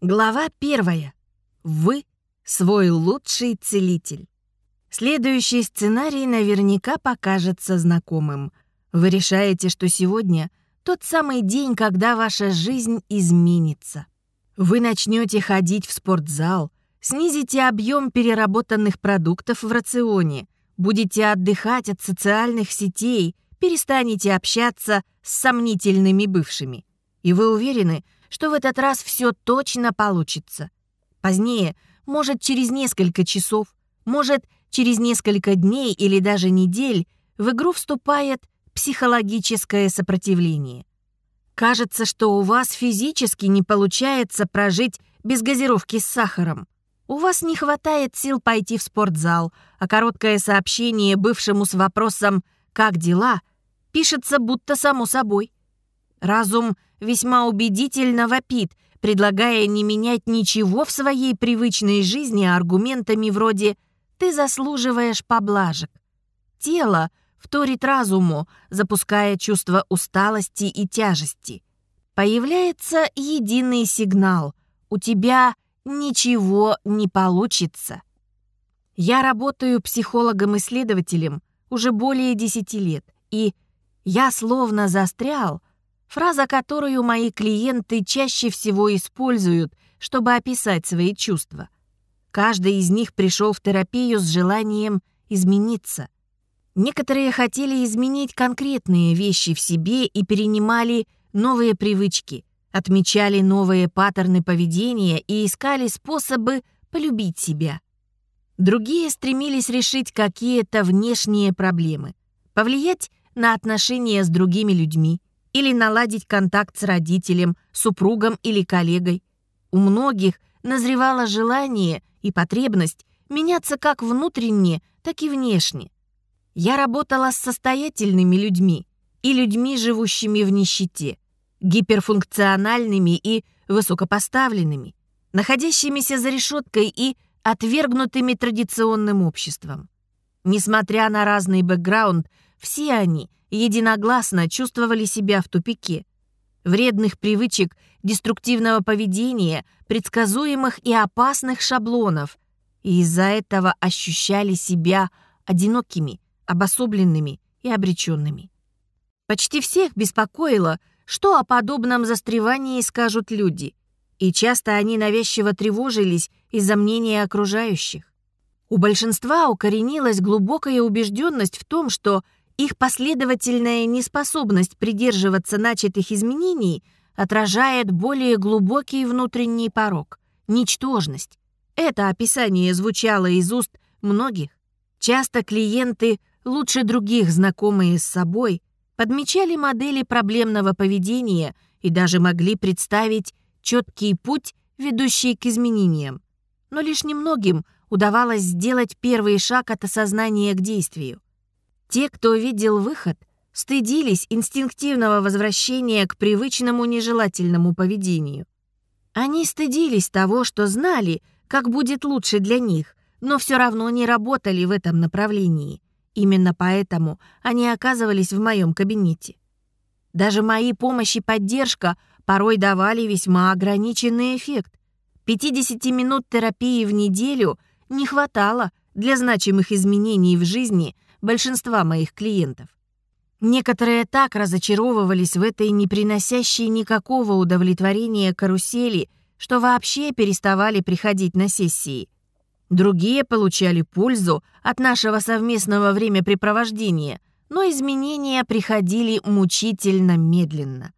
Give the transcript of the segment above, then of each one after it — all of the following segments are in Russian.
Глава первая. Вы — свой лучший целитель. Следующий сценарий наверняка покажется знакомым. Вы решаете, что сегодня тот самый день, когда ваша жизнь изменится. Вы начнете ходить в спортзал, снизите объем переработанных продуктов в рационе, будете отдыхать от социальных сетей, перестанете общаться с сомнительными бывшими. И вы уверены, что в этот раз все точно получится. Позднее, может, через несколько часов, может, через несколько дней или даже недель в игру вступает психологическое сопротивление. Кажется, что у вас физически не получается прожить без газировки с сахаром. У вас не хватает сил пойти в спортзал, а короткое сообщение бывшему с вопросом «Как дела?» пишется будто само собой. Разум весьма убедительно вопит, предлагая не менять ничего в своей привычной жизни аргументами вроде «ты заслуживаешь поблажек». Тело вторит разуму, запуская чувство усталости и тяжести. Появляется единый сигнал «у тебя ничего не получится». Я работаю психологом-исследователем уже более 10 лет, и я словно застрял – Фраза, которую мои клиенты чаще всего используют, чтобы описать свои чувства. Каждый из них пришел в терапию с желанием измениться. Некоторые хотели изменить конкретные вещи в себе и перенимали новые привычки, отмечали новые паттерны поведения и искали способы полюбить себя. Другие стремились решить какие-то внешние проблемы, повлиять на отношения с другими людьми, или наладить контакт с родителем, супругом или коллегой. У многих назревало желание и потребность меняться как внутренне, так и внешне. Я работала с состоятельными людьми и людьми, живущими в нищете, гиперфункциональными и высокопоставленными, находящимися за решеткой и отвергнутыми традиционным обществом. Несмотря на разный бэкграунд, все они единогласно чувствовали себя в тупике. Вредных привычек, деструктивного поведения, предсказуемых и опасных шаблонов. И из-за этого ощущали себя одинокими, обособленными и обреченными. Почти всех беспокоило, что о подобном застревании скажут люди, и часто они навязчиво тревожились из-за мнения окружающих. У большинства укоренилась глубокая убежденность в том, что их последовательная неспособность придерживаться начатых изменений отражает более глубокий внутренний порог – ничтожность. Это описание звучало из уст многих. Часто клиенты, лучше других знакомые с собой, подмечали модели проблемного поведения и даже могли представить четкий путь, ведущий к изменениям. Но лишь немногим удавалось сделать первый шаг от осознания к действию. Те, кто видел выход, стыдились инстинктивного возвращения к привычному нежелательному поведению. Они стыдились того, что знали, как будет лучше для них, но все равно не работали в этом направлении. Именно поэтому они оказывались в моем кабинете. Даже мои помощь и поддержка порой давали весьма ограниченный эффект. 50 минут терапии в неделю не хватало для значимых изменений в жизни – большинства моих клиентов. Некоторые так разочаровывались в этой не приносящей никакого удовлетворения карусели, что вообще переставали приходить на сессии. Другие получали пользу от нашего совместного времяпрепровождения, но изменения приходили мучительно медленно.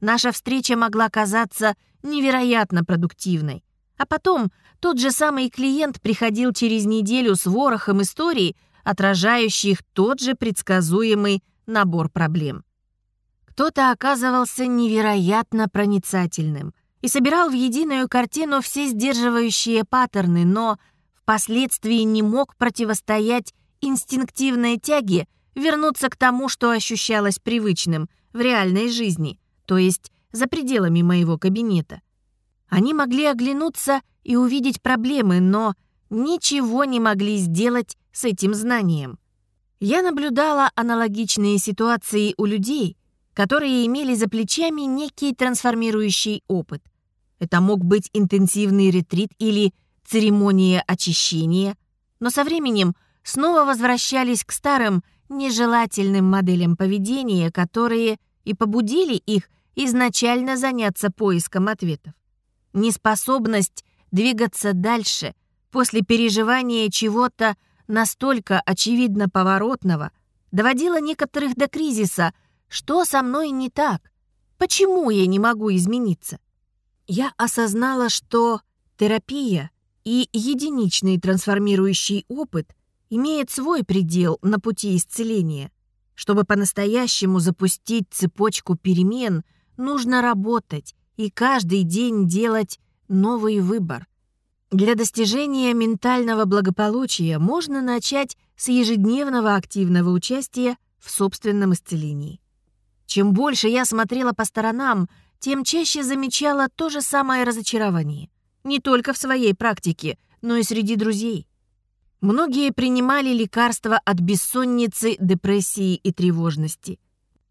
Наша встреча могла казаться невероятно продуктивной. А потом тот же самый клиент приходил через неделю с ворохом историй отражающих тот же предсказуемый набор проблем. Кто-то оказывался невероятно проницательным и собирал в единую картину все сдерживающие паттерны, но впоследствии не мог противостоять инстинктивной тяге вернуться к тому, что ощущалось привычным в реальной жизни, то есть за пределами моего кабинета. Они могли оглянуться и увидеть проблемы, но ничего не могли сделать с этим знанием. Я наблюдала аналогичные ситуации у людей, которые имели за плечами некий трансформирующий опыт. Это мог быть интенсивный ретрит или церемония очищения, но со временем снова возвращались к старым нежелательным моделям поведения, которые и побудили их изначально заняться поиском ответов. Неспособность двигаться дальше после переживания чего-то настолько очевидно поворотного доводила некоторых до кризиса. Что со мной не так? Почему я не могу измениться? Я осознала, что терапия и единичный трансформирующий опыт имеет свой предел на пути исцеления. Чтобы по-настоящему запустить цепочку перемен, нужно работать и каждый день делать новый выбор. Для достижения ментального благополучия можно начать с ежедневного активного участия в собственном исцелении. Чем больше я смотрела по сторонам, тем чаще замечала то же самое разочарование. Не только в своей практике, но и среди друзей. Многие принимали лекарства от бессонницы, депрессии и тревожности.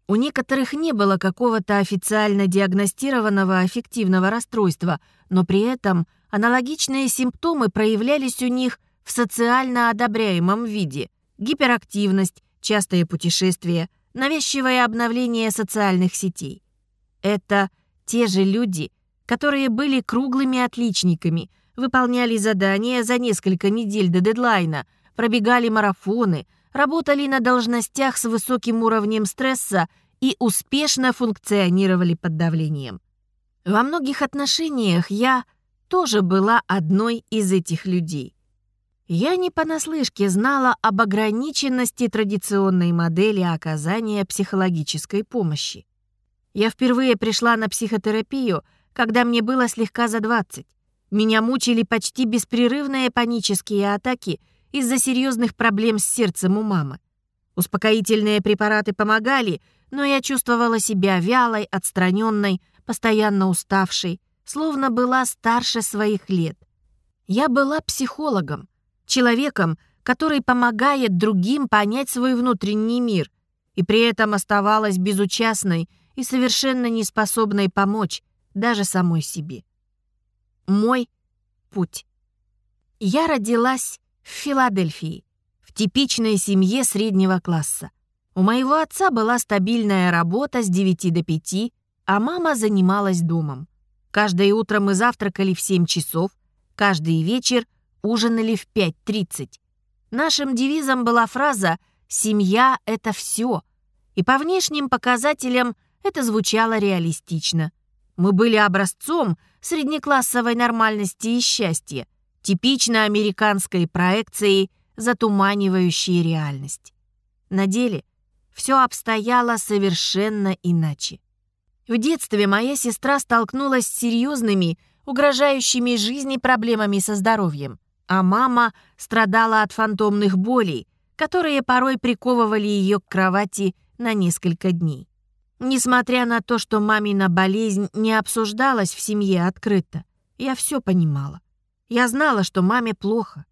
У некоторых не было какого-то официально диагностированного аффективного расстройства, но при этом аналогичные симптомы проявлялись у них в социально одобряемом виде. Гиперактивность, частые путешествия, навязчивое обновление социальных сетей. Это те же люди, которые были круглыми отличниками – выполняли задания за несколько недель до дедлайна, пробегали марафоны, работали на должностях с высоким уровнем стресса и успешно функционировали под давлением. Во многих отношениях я тоже была одной из этих людей. Я не понаслышке знала об ограниченности традиционной модели оказания психологической помощи. Я впервые пришла на психотерапию, когда мне было слегка за 20. Меня мучили почти беспрерывные панические атаки из-за серьезных проблем с сердцем у мамы. Успокоительные препараты помогали, но я чувствовала себя вялой, отстраненной, постоянно уставшей, словно была старше своих лет. Я была психологом, человеком, который помогает другим понять свой внутренний мир, и при этом оставалась безучастной и совершенно неспособной помочь даже самой себе мой путь. Я родилась в Филадельфии, в типичной семье среднего класса. У моего отца была стабильная работа с 9 до 5, а мама занималась домом. Каждое утро мы завтракали в 7 часов, каждый вечер ужинали в 5.30. Нашим девизом была фраза «семья — это все», и по внешним показателям это звучало реалистично. Мы были образцом среднеклассовой нормальности и счастья, типично американской проекцией, затуманивающей реальность. На деле все обстояло совершенно иначе. В детстве моя сестра столкнулась с серьезными, угрожающими жизни проблемами со здоровьем, а мама страдала от фантомных болей, которые порой приковывали ее к кровати на несколько дней. Несмотря на то, что мамина болезнь не обсуждалась в семье открыто, я все понимала. Я знала, что маме плохо.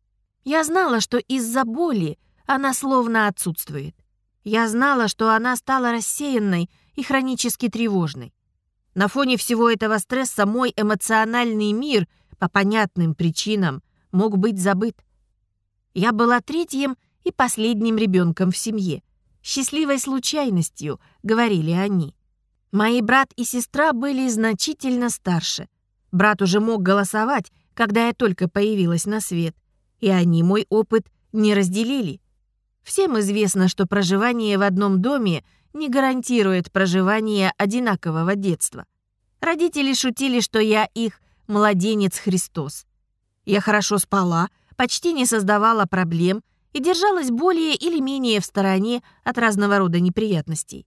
Я знала, что из-за боли она словно отсутствует. Я знала, что она стала рассеянной и хронически тревожной. На фоне всего этого стресса мой эмоциональный мир по понятным причинам мог быть забыт. Я была третьим и последним ребенком в семье — счастливой случайностью, говорили они. Мои брат и сестра были значительно старше. Брат уже мог голосовать, когда я только появилась на свет, и они мой опыт не разделили. Всем известно, что проживание в одном доме не гарантирует проживание одинакового детства. Родители шутили, что я их младенец Христос. Я хорошо спала, почти не создавала проблем и держалась более или менее в стороне от разного рода неприятностей.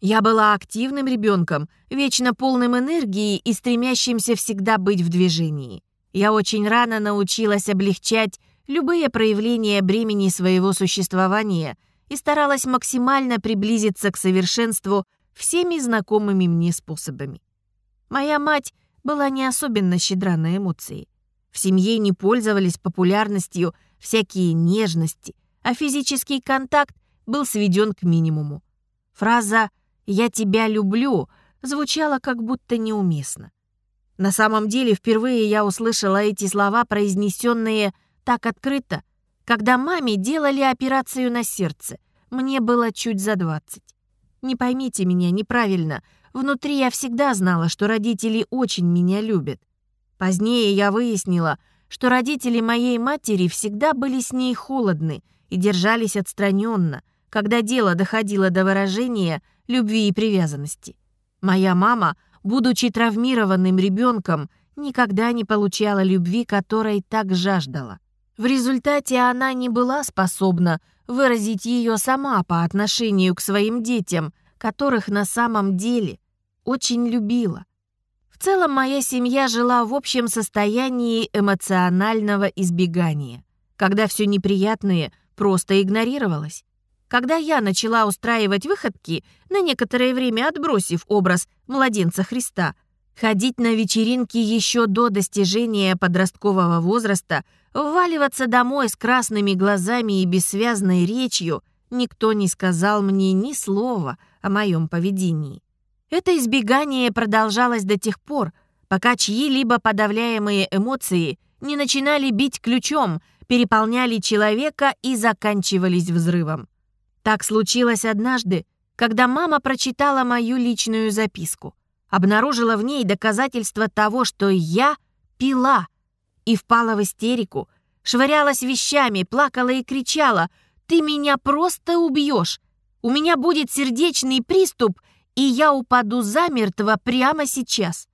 Я была активным ребенком, вечно полным энергии и стремящимся всегда быть в движении. Я очень рано научилась облегчать любые проявления бремени своего существования и старалась максимально приблизиться к совершенству всеми знакомыми мне способами. Моя мать была не особенно щедра на эмоции. В семье не пользовались популярностью всякие нежности, а физический контакт был сведен к минимуму. Фраза «я тебя люблю» звучала как будто неуместно. На самом деле, впервые я услышала эти слова, произнесенные так открыто, когда маме делали операцию на сердце. Мне было чуть за двадцать. Не поймите меня неправильно, внутри я всегда знала, что родители очень меня любят. Позднее я выяснила, что родители моей матери всегда были с ней холодны и держались отстраненно, когда дело доходило до выражения любви и привязанности. Моя мама, будучи травмированным ребенком, никогда не получала любви, которой так жаждала. В результате она не была способна выразить ее сама по отношению к своим детям, которых на самом деле очень любила. В целом моя семья жила в общем состоянии эмоционального избегания, когда все неприятное просто игнорировалось. Когда я начала устраивать выходки, на некоторое время отбросив образ младенца Христа, ходить на вечеринки еще до достижения подросткового возраста, вваливаться домой с красными глазами и бессвязной речью, никто не сказал мне ни слова о моем поведении. Это избегание продолжалось до тех пор, пока чьи-либо подавляемые эмоции не начинали бить ключом, переполняли человека и заканчивались взрывом. Так случилось однажды, когда мама прочитала мою личную записку, обнаружила в ней доказательства того, что я пила, и впала в истерику, швырялась вещами, плакала и кричала «Ты меня просто убьешь! У меня будет сердечный приступ, и я упаду замертво прямо сейчас.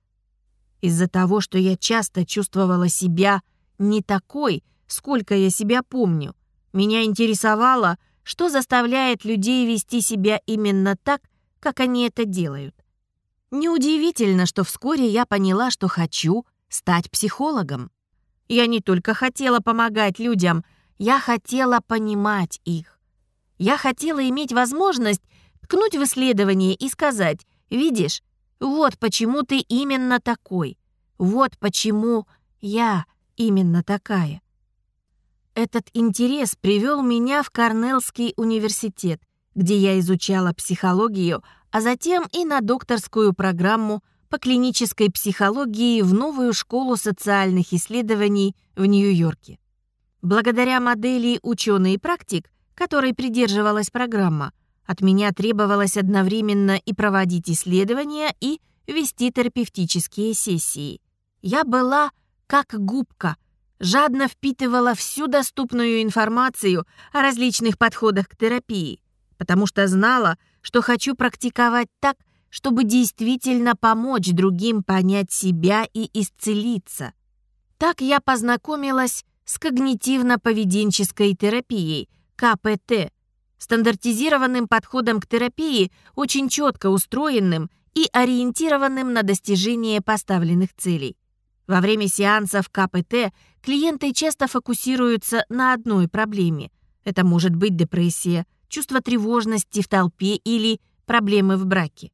Из-за того, что я часто чувствовала себя не такой, сколько я себя помню, меня интересовало, что заставляет людей вести себя именно так, как они это делают. Неудивительно, что вскоре я поняла, что хочу стать психологом. Я не только хотела помогать людям, я хотела понимать их. Я хотела иметь возможность ткнуть в исследование и сказать, видишь, вот почему ты именно такой, вот почему я именно такая. Этот интерес привел меня в Корнеллский университет, где я изучала психологию, а затем и на докторскую программу по клинической психологии в новую школу социальных исследований в Нью-Йорке. Благодаря модели «Ученый практик», которой придерживалась программа, от меня требовалось одновременно и проводить исследования, и вести терапевтические сессии. Я была как губка, жадно впитывала всю доступную информацию о различных подходах к терапии, потому что знала, что хочу практиковать так, чтобы действительно помочь другим понять себя и исцелиться. Так я познакомилась с когнитивно-поведенческой терапией, КПТ, стандартизированным подходом к терапии, очень четко устроенным и ориентированным на достижение поставленных целей. Во время сеансов КПТ клиенты часто фокусируются на одной проблеме. Это может быть депрессия, чувство тревожности в толпе или проблемы в браке.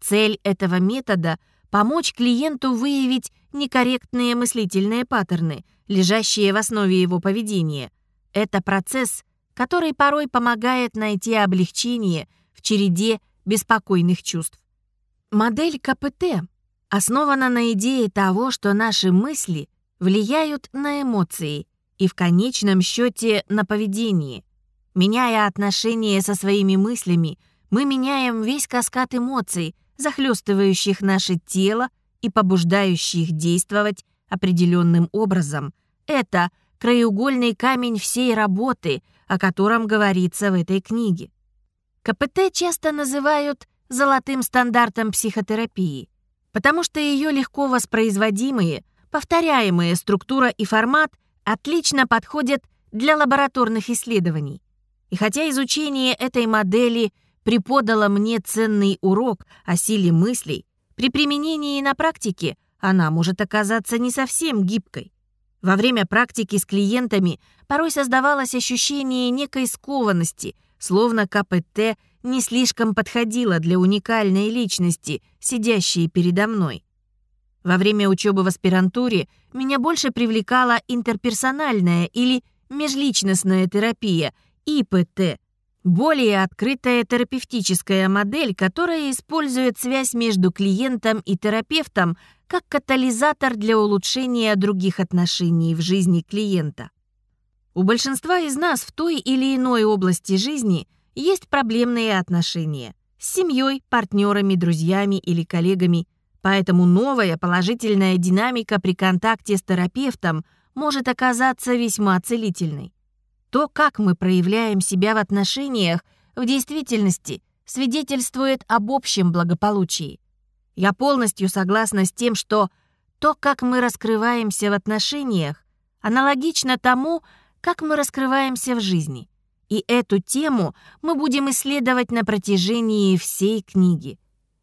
Цель этого метода – помочь клиенту выявить некорректные мыслительные паттерны, лежащие в основе его поведения. Это процесс – который порой помогает найти облегчение в череде беспокойных чувств. Модель КПТ основана на идее того, что наши мысли влияют на эмоции и в конечном счете на поведение. Меняя отношения со своими мыслями, мы меняем весь каскад эмоций, захлестывающих наше тело и побуждающих действовать определенным образом. Это краеугольный камень всей работы — о котором говорится в этой книге. КПТ часто называют золотым стандартом психотерапии, потому что ее легко воспроизводимые, повторяемые структура и формат отлично подходят для лабораторных исследований. И хотя изучение этой модели преподало мне ценный урок о силе мыслей, при применении на практике она может оказаться не совсем гибкой. Во время практики с клиентами порой создавалось ощущение некой скованности, словно КПТ не слишком подходило для уникальной личности, сидящей передо мной. Во время учебы в аспирантуре меня больше привлекала интерперсональная или межличностная терапия, ИПТ. более открытая терапевтическая модель, которая использует связь между клиентом и терапевтом как катализатор для улучшения других отношений в жизни клиента. У большинства из нас в той или иной области жизни есть проблемные отношения с семьей, партнерами, друзьями или коллегами, поэтому новая положительная динамика при контакте с терапевтом может оказаться весьма целительной. То, как мы проявляем себя в отношениях, в действительности свидетельствует об общем благополучии. Я полностью согласна с тем, что то, как мы раскрываемся в отношениях, аналогично тому, как мы раскрываемся в жизни. И эту тему мы будем исследовать на протяжении всей книги.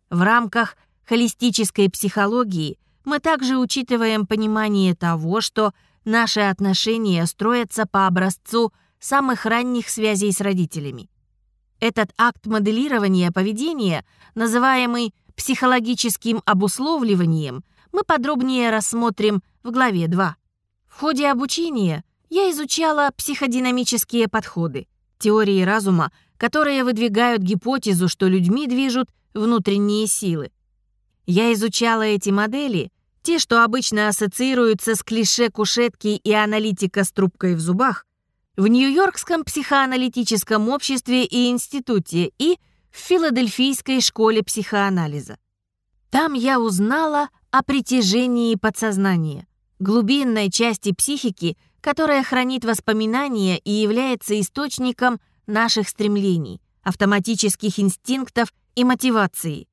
В рамках холистической психологии мы также учитываем понимание того, что наши отношения строятся по образцу самых ранних связей с родителями. Этот акт моделирования поведения, называемый психологическим обусловливанием, мы подробнее рассмотрим в главе 2. В ходе обучения я изучала психодинамические подходы, теории разума, которые выдвигают гипотезу, что людьми движут внутренние силы. Я изучала эти модели, те, что обычно ассоциируются с клише кушетки и аналитика с трубкой в зубах, в Нью-Йоркском психоаналитическом обществе и институте и в Филадельфийской школе психоанализа. Там я узнала о притяжении подсознания, глубинной части психики, которая хранит воспоминания и является источником наших стремлений, автоматических инстинктов и мотивации.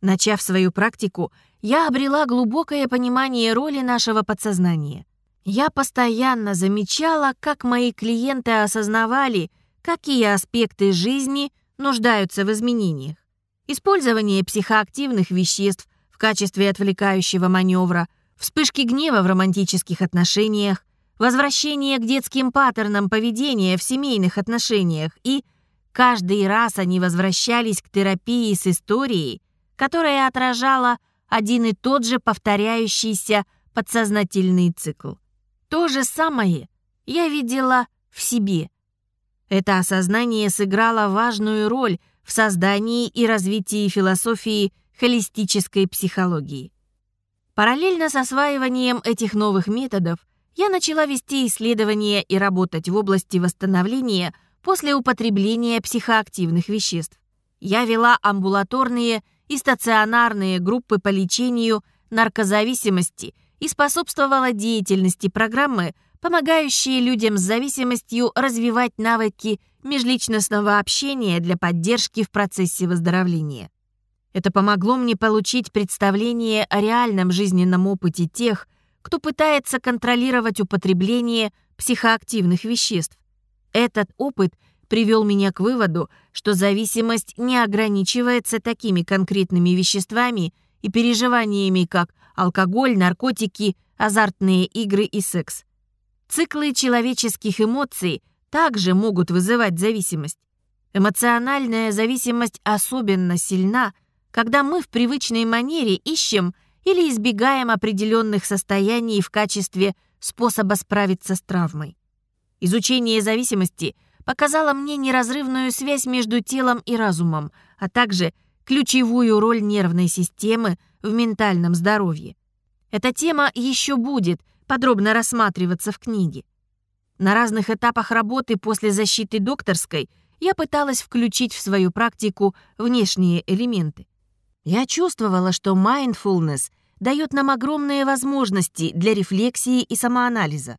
Начав свою практику, я обрела глубокое понимание роли нашего подсознания. Я постоянно замечала, как мои клиенты осознавали, какие аспекты жизни нуждаются в изменениях. Использование психоактивных веществ в качестве отвлекающего маневра, вспышки гнева в романтических отношениях, возвращение к детским паттернам поведения в семейных отношениях и каждый раз они возвращались к терапии с историей, которая отражала один и тот же повторяющийся подсознательный цикл. То же самое я видела в себе. Это осознание сыграло важную роль в создании и развитии философии холистической психологии. Параллельно с осваиванием этих новых методов я начала вести исследования и работать в области восстановления после употребления психоактивных веществ. Я вела амбулаторные и стационарные группы по лечению наркозависимости и способствовала деятельности программы, помогающие людям с зависимостью развивать навыки межличностного общения для поддержки в процессе выздоровления. Это помогло мне получить представление о реальном жизненном опыте тех, кто пытается контролировать употребление психоактивных веществ. Этот опыт привел меня к выводу, что зависимость не ограничивается такими конкретными веществами и переживаниями, как алкоголь, наркотики, азартные игры и секс. Циклы человеческих эмоций также могут вызывать зависимость. Эмоциональная зависимость особенно сильна, когда мы в привычной манере ищем или избегаем определенных состояний в качестве способа справиться с травмой. Изучение зависимости показало мне неразрывную связь между телом и разумом, а также ключевую роль нервной системы в ментальном здоровье. Эта тема еще будет подробно рассматриваться в книге. На разных этапах работы после защиты докторской я пыталась включить в свою практику внешние элементы. Я чувствовала, что mindfulness дает нам огромные возможности для рефлексии и самоанализа.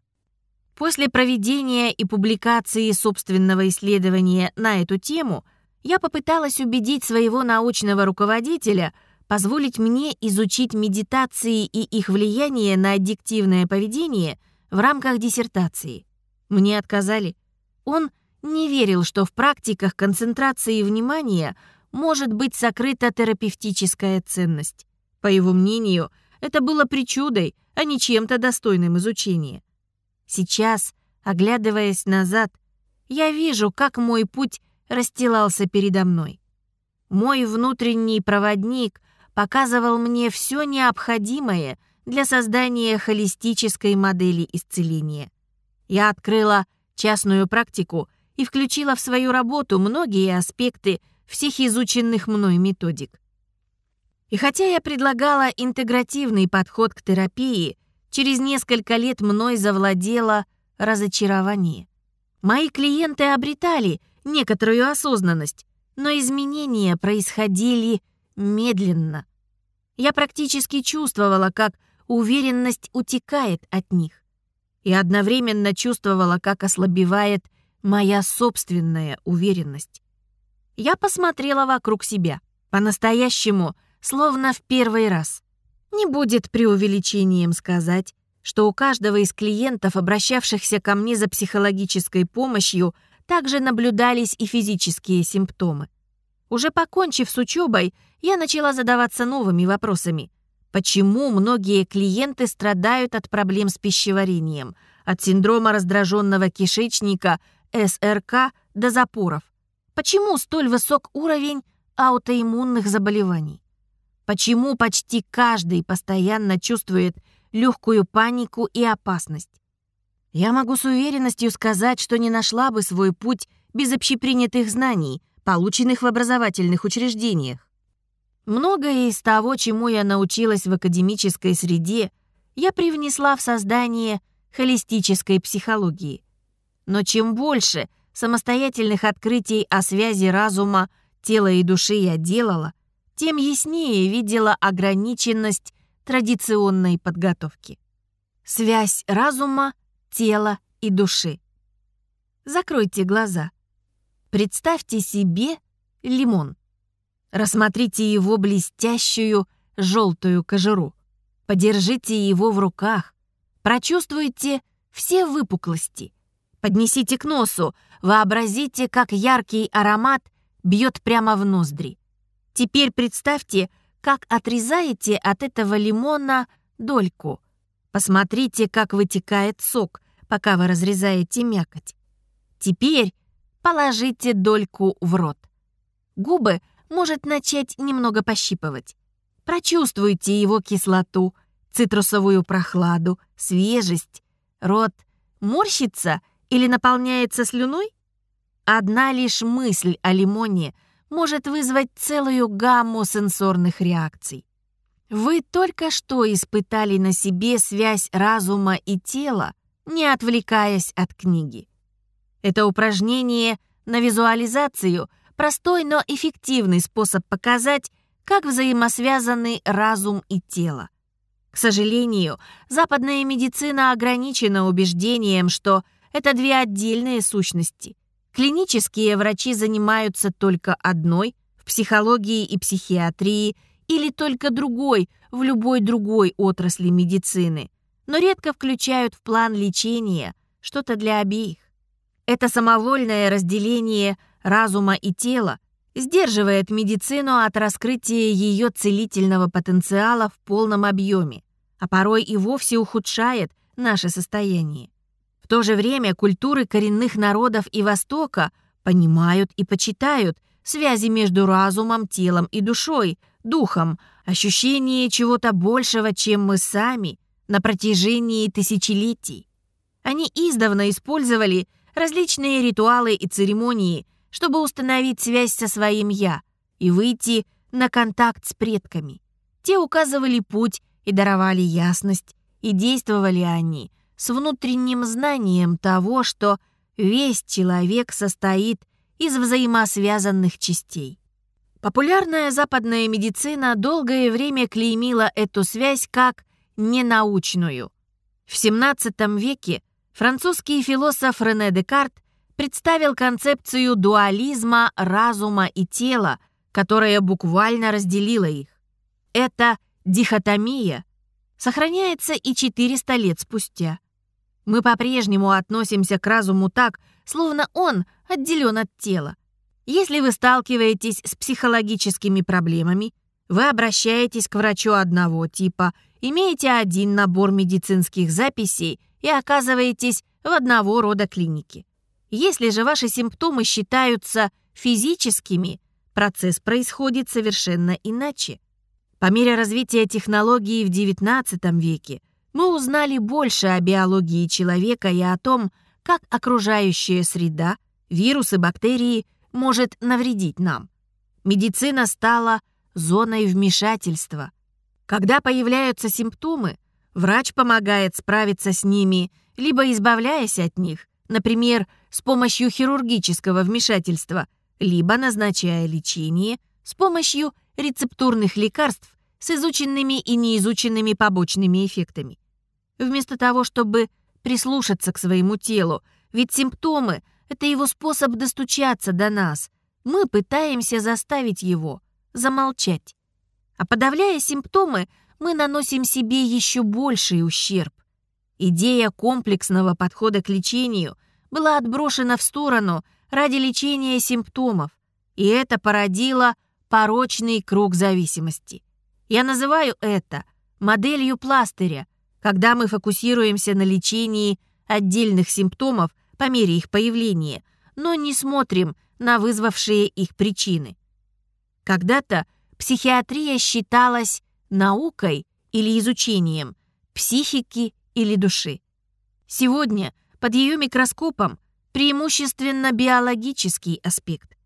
После проведения и публикации собственного исследования на эту тему я попыталась убедить своего научного руководителя позволить мне изучить медитации и их влияние на аддиктивное поведение в рамках диссертации. Мне отказали. Он не верил, что в практиках концентрации внимания – может быть сокрыта терапевтическая ценность. По его мнению, это было причудой, а не чем-то достойным изучения. Сейчас, оглядываясь назад, я вижу, как мой путь расстилался передо мной. Мой внутренний проводник показывал мне все необходимое для создания холистической модели исцеления. Я открыла частную практику и включила в свою работу многие аспекты всех изученных мной методик. И хотя я предлагала интегративный подход к терапии, через несколько лет мной завладело разочарование. Мои клиенты обретали некоторую осознанность, но изменения происходили медленно. Я практически чувствовала, как уверенность утекает от них, и одновременно чувствовала, как ослабевает моя собственная уверенность. Я посмотрела вокруг себя, по-настоящему, словно в первый раз. Не будет преувеличением сказать, что у каждого из клиентов, обращавшихся ко мне за психологической помощью, также наблюдались и физические симптомы. Уже покончив с учебой, я начала задаваться новыми вопросами. Почему многие клиенты страдают от проблем с пищеварением, от синдрома раздраженного кишечника, СРК до запоров? Почему столь высок уровень аутоиммунных заболеваний? Почему почти каждый постоянно чувствует легкую панику и опасность? Я могу с уверенностью сказать, что не нашла бы свой путь без общепринятых знаний, полученных в образовательных учреждениях. Многое из того, чему я научилась в академической среде, я привнесла в создание холистической психологии. Но чем больше самостоятельных открытий о связи разума, тела и души я делала, тем яснее видела ограниченность традиционной подготовки. Связь разума — тела и души. Закройте глаза. Представьте себе лимон. Рассмотрите его блестящую желтую кожуру. Подержите его в руках. Прочувствуйте все выпуклости. Поднесите к носу. Вообразите, как яркий аромат бьет прямо в ноздри. Теперь представьте, как отрезаете от этого лимона дольку. Посмотрите, как вытекает сок, пока вы разрезаете мякоть. Теперь положите дольку в рот. Губы может начать немного пощипывать. Прочувствуйте его кислоту, цитрусовую прохладу, свежесть. Рот морщится или наполняется слюной? Одна лишь мысль о лимоне может вызвать целую гамму сенсорных реакций. Вы только что испытали на себе связь разума и тела, не отвлекаясь от книги. Это упражнение на визуализацию – простой, но эффективный способ показать, как взаимосвязаны разум и тело. К сожалению, западная медицина ограничена убеждением, что это две отдельные сущности. Клинические врачи занимаются только одной в психологии и психиатрии или только другой в любой другой отрасли медицины но редко включают в план лечения что-то для обеих. Это самовольное разделение разума и тела сдерживает медицину от раскрытия ее целительного потенциала в полном объеме, а порой и вовсе ухудшает наше состояние. В то же время культуры коренных народов и Востока понимают и почитают связи между разумом, телом и душой, духом, ощущение чего-то большего, чем мы сами, на протяжении тысячелетий. Они издавна использовали различные ритуалы и церемонии, чтобы установить связь со своим «я» и выйти на контакт с предками. Те указывали путь и даровали ясность, и действовали они с внутренним знанием того, что весь человек состоит из взаимосвязанных частей. Популярная западная медицина долгое время клеймила эту связь как ненаучную. В XVII веке французский философ Рене Декарт представил концепцию дуализма разума и тела, которая буквально разделила их. Эта дихотомия сохраняется и 400 лет спустя. Мы по-прежнему относимся к разуму так, словно он отделен от тела. Если вы сталкиваетесь с психологическими проблемами, вы обращаетесь к врачу одного типа, имеете один набор медицинских записей и оказываетесь в одного рода клинике. Если же ваши симптомы считаются физическими, процесс происходит совершенно иначе. По мере развития технологий в XIX веке мы узнали больше о биологии человека и о том, как окружающая среда Вирусы, бактерии может навредить нам. Медицина стала зоной вмешательства. Когда появляются симптомы, врач помогает справиться с ними, либо избавляясь от них, например, с помощью хирургического вмешательства, либо назначая лечение с помощью рецептурных лекарств с изученными и неизученными побочными эффектами. Вместо того, чтобы прислушаться к своему телу, ведь симптомы — это его способ достучаться до нас, мы пытаемся заставить его замолчать. А подавляя симптомы, мы наносим себе еще больший ущерб. Идея комплексного подхода к лечению была отброшена в сторону ради лечения симптомов, и это породило порочный круг зависимости. Я называю это моделью пластыря, когда мы фокусируемся на лечении отдельных симптомов по мере их появления, но не смотрим на вызвавшие их причины. Когда-то психиатрия считалась наукой или изучением психики или души. Сегодня под ее микроскопом преимущественно биологический аспект.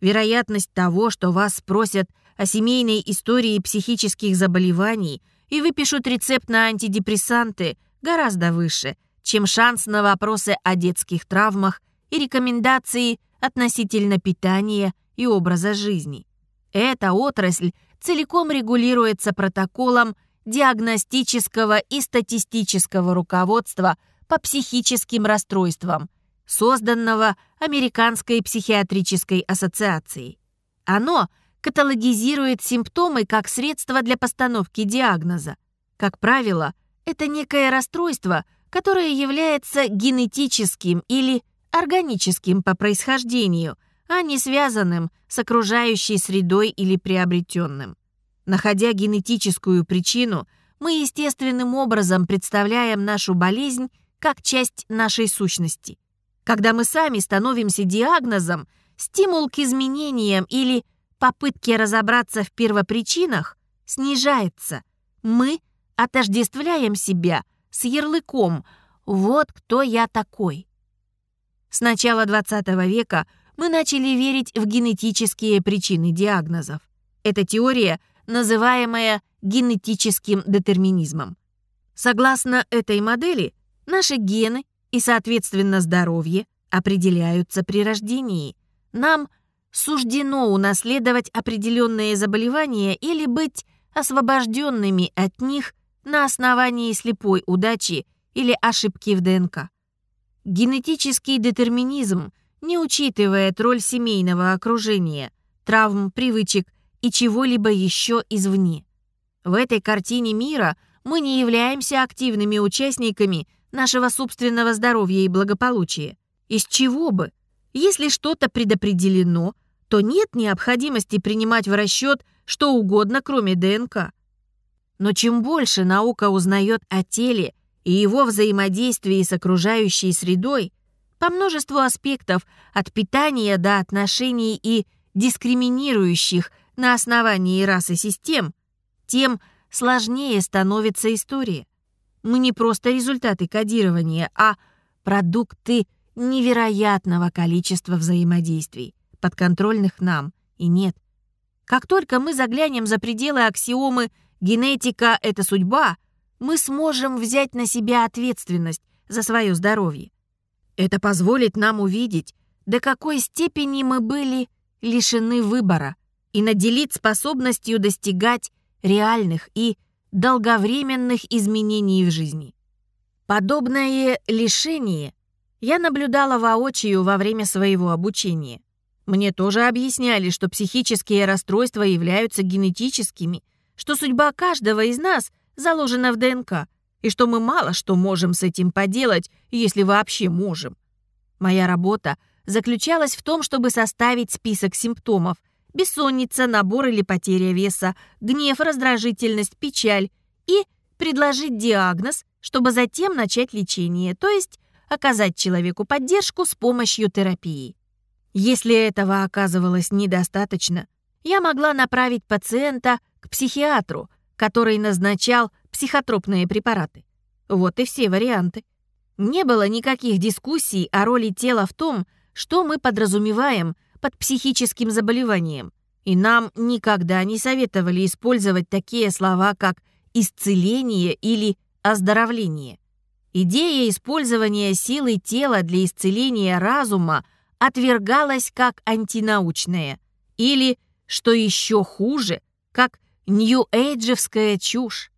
Вероятность того, что вас спросят о семейной истории психических заболеваний и выпишут рецепт на антидепрессанты, гораздо выше, чем шанс на вопросы о детских травмах и рекомендации относительно питания и образа жизни. Эта отрасль целиком регулируется протоколом диагностического и статистического руководства по психическим расстройствам, созданного Американской психиатрической ассоциацией. Оно каталогизирует симптомы как средство для постановки диагноза. Как правило, это некое расстройство, которое является генетическим или органическим по происхождению, а не связанным с окружающей средой или приобретенным. Находя генетическую причину, мы естественным образом представляем нашу болезнь как часть нашей сущности. Когда мы сами становимся диагнозом, стимул к изменениям или попытке разобраться в первопричинах снижается. Мы отождествляем себя с ярлыком «Вот кто я такой». С начала 20 века мы начали верить в генетические причины диагнозов. Эта теория, называемая генетическим детерминизмом. Согласно этой модели, наши гены и, соответственно, здоровье определяются при рождении. Нам суждено унаследовать определенные заболевания или быть освобожденными от них на основании слепой удачи или ошибки в ДНК. Генетический детерминизм не учитывает роль семейного окружения, травм, привычек и чего-либо еще извне. В этой картине мира мы не являемся активными участниками нашего собственного здоровья и благополучия. Из чего бы? Если что-то предопределено, то нет необходимости принимать в расчет что угодно, кроме ДНК. Но чем больше наука узнает о теле и его взаимодействии с окружающей средой по множеству аспектов от питания до отношений и дискриминирующих на основании расы систем, тем сложнее становится история. Мы не просто результаты кодирования, а продукты невероятного количества взаимодействий, подконтрольных нам и нет. Как только мы заглянем за пределы аксиомы «генетика — это судьба», мы сможем взять на себя ответственность за свое здоровье. Это позволит нам увидеть, до какой степени мы были лишены выбора и наделит способностью достигать реальных и долговременных изменений в жизни. Подобное лишение я наблюдала воочию во время своего обучения. Мне тоже объясняли, что психические расстройства являются генетическими, что судьба каждого из нас заложена в ДНК, и что мы мало что можем с этим поделать, если вообще можем. Моя работа заключалась в том, чтобы составить список симптомов, бессонница, набор или потеря веса, гнев, раздражительность, печаль и предложить диагноз, чтобы затем начать лечение, то есть оказать человеку поддержку с помощью терапии. Если этого оказывалось недостаточно, я могла направить пациента к психиатру, который назначал психотропные препараты. Вот и все варианты. Не было никаких дискуссий о роли тела в том, что мы подразумеваем под психическим заболеванием, и нам никогда не советовали использовать такие слова, как «исцеление» или «оздоровление». Идея использования силы тела для исцеления разума отвергалась как антинаучная или, что еще хуже, как нью-эйджевская чушь.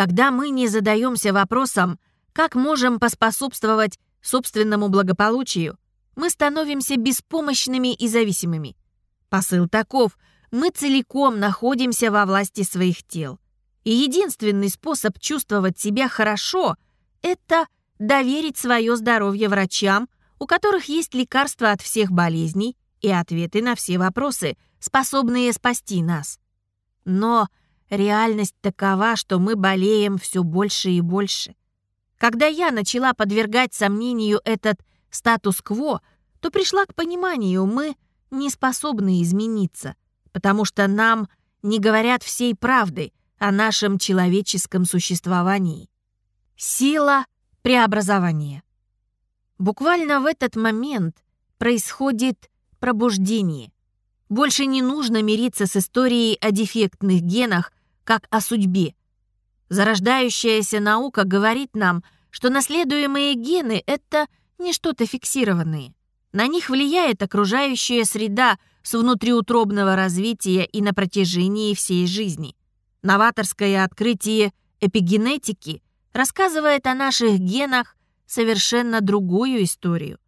Когда мы не задаемся вопросом, как можем поспособствовать собственному благополучию, мы становимся беспомощными и зависимыми. Посыл таков – мы целиком находимся во власти своих тел. И единственный способ чувствовать себя хорошо – это доверить свое здоровье врачам, у которых есть лекарства от всех болезней и ответы на все вопросы, способные спасти нас. Но реальность такова, что мы болеем все больше и больше. Когда я начала подвергать сомнению этот статус-кво, то пришла к пониманию, мы не способны измениться, потому что нам не говорят всей правды о нашем человеческом существовании. Сила преобразования. Буквально в этот момент происходит пробуждение. Больше не нужно мириться с историей о дефектных генах, как о судьбе. Зарождающаяся наука говорит нам, что наследуемые гены — это не что-то фиксированное. На них влияет окружающая среда с внутриутробного развития и на протяжении всей жизни. Новаторское открытие эпигенетики рассказывает о наших генах совершенно другую историю.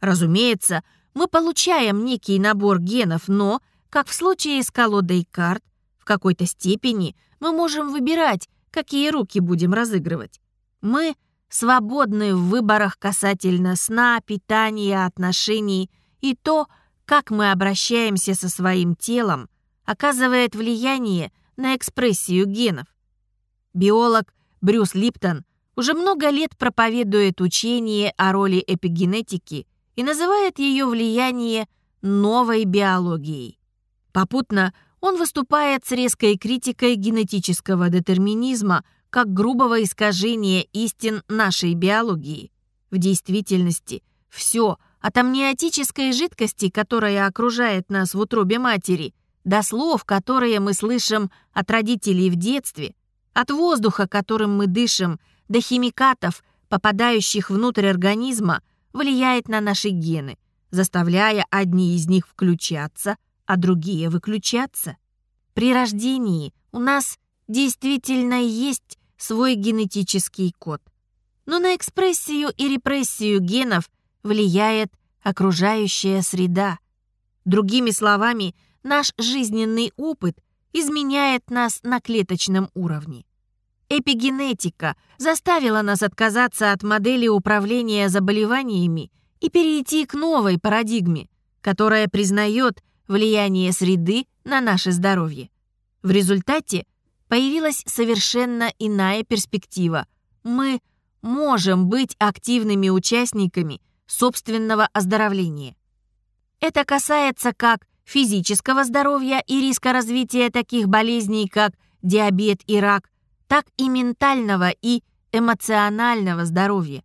Разумеется, мы получаем некий набор генов, но, как в случае с колодой карт, какой-то степени мы можем выбирать, какие руки будем разыгрывать. Мы свободны в выборах касательно сна, питания, отношений, и то, как мы обращаемся со своим телом, оказывает влияние на экспрессию генов. Биолог Брюс Липтон уже много лет проповедует учение о роли эпигенетики и называет ее влияние новой биологией. Попутно он выступает с резкой критикой генетического детерминизма как грубого искажения истин нашей биологии. В действительности все от амниотической жидкости, которая окружает нас в утробе матери, до слов, которые мы слышим от родителей в детстве, от воздуха, которым мы дышим, до химикатов, попадающих внутрь организма, влияет на наши гены, заставляя одни из них включаться, а другие выключаться. При рождении у нас действительно есть свой генетический код. Но на экспрессию и репрессию генов влияет окружающая среда. Другими словами, наш жизненный опыт изменяет нас на клеточном уровне. Эпигенетика заставила нас отказаться от модели управления заболеваниями и перейти к новой парадигме, которая признает влияние среды на наше здоровье. В результате появилась совершенно иная перспектива. Мы можем быть активными участниками собственного оздоровления. Это касается как физического здоровья и риска развития таких болезней, как диабет и рак, так и ментального и эмоционального здоровья.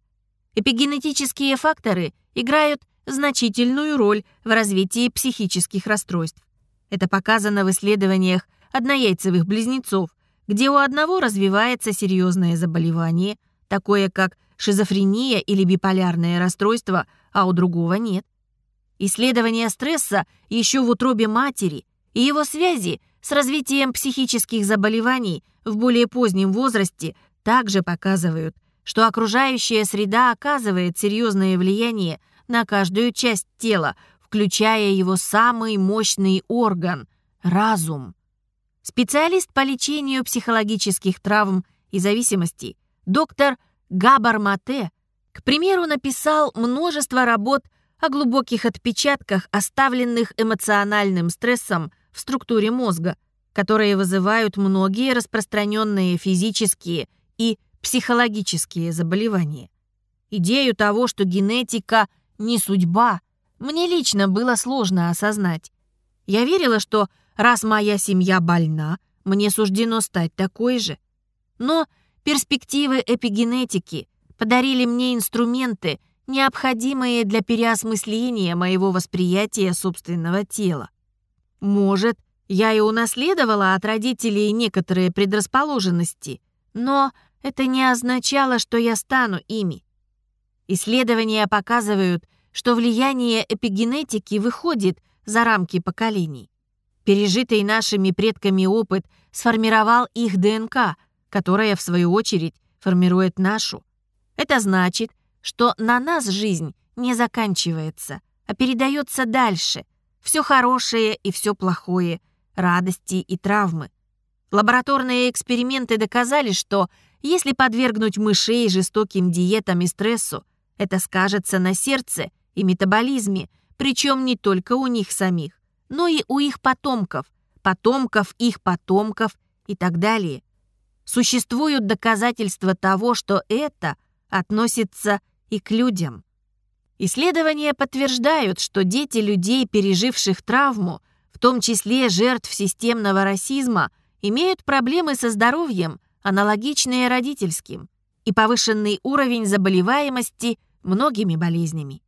Эпигенетические факторы играют значительную роль в развитии психических расстройств. Это показано в исследованиях однояйцевых близнецов, где у одного развивается серьезное заболевание, такое как шизофрения или биполярное расстройство, а у другого нет. Исследования стресса еще в утробе матери и его связи с развитием психических заболеваний в более позднем возрасте также показывают, что окружающая среда оказывает серьезное влияние на каждую часть тела, включая его самый мощный орган – разум. Специалист по лечению психологических травм и зависимостей, доктор Габар Мате, к примеру, написал множество работ о глубоких отпечатках, оставленных эмоциональным стрессом в структуре мозга, которые вызывают многие распространенные физические и психологические заболевания. Идею того, что генетика не судьба, мне лично было сложно осознать. Я верила, что раз моя семья больна, мне суждено стать такой же. Но перспективы эпигенетики подарили мне инструменты, необходимые для переосмысления моего восприятия собственного тела. Может, я и унаследовала от родителей некоторые предрасположенности, но это не означало, что я стану ими. Исследования показывают, что влияние эпигенетики выходит за рамки поколений. Пережитый нашими предками опыт сформировал их ДНК, которая, в свою очередь, формирует нашу. Это значит, что на нас жизнь не заканчивается, а передается дальше. Все хорошее и все плохое, радости и травмы. Лабораторные эксперименты доказали, что если подвергнуть мышей жестоким диетам и стрессу, это скажется на сердце и метаболизме, причем не только у них самих, но и у их потомков, потомков их потомков и так далее. Существуют доказательства того, что это относится и к людям. Исследования подтверждают, что дети людей, переживших травму, в том числе жертв системного расизма, имеют проблемы со здоровьем, аналогичные родительским, и повышенный уровень заболеваемости многими болезнями.